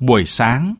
Buổi sáng.